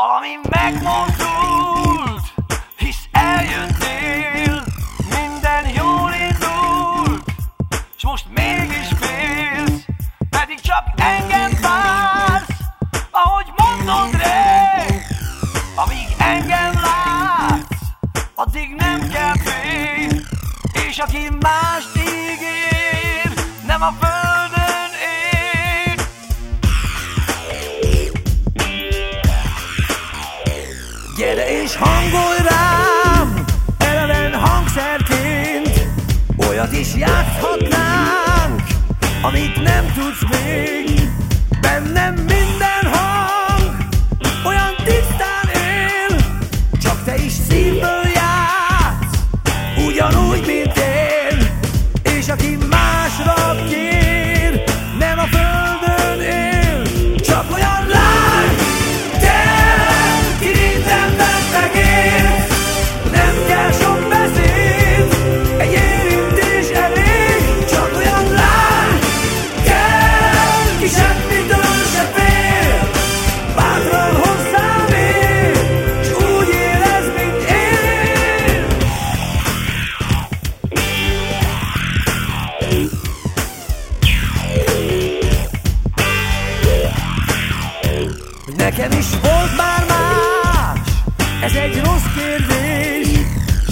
Valami megmozdult, hisz eljöttél, minden jól indult, és most mégis félsz, pedig csak engem vársz, ahogy mondod rég, amíg engem látsz, addig nem kell fél, és aki más ígér, nem a fel és hangolj rám, eleven hangszerként, olyat is játszhatnánk, amit nem tudsz még. Bennem minden hogy nekem is volt már más. Ez egy rossz kérdés,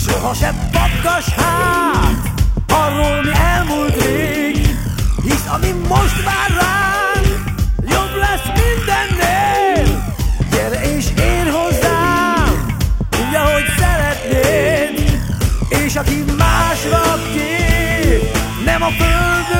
soha sem pakkas hát, arról mi elmúlt rég, hisz ami most vár ránk, jobb lesz mindennél. Gyere és én hozzám, úgy ahogy szeretnéd, és aki másra kér, nem a földön,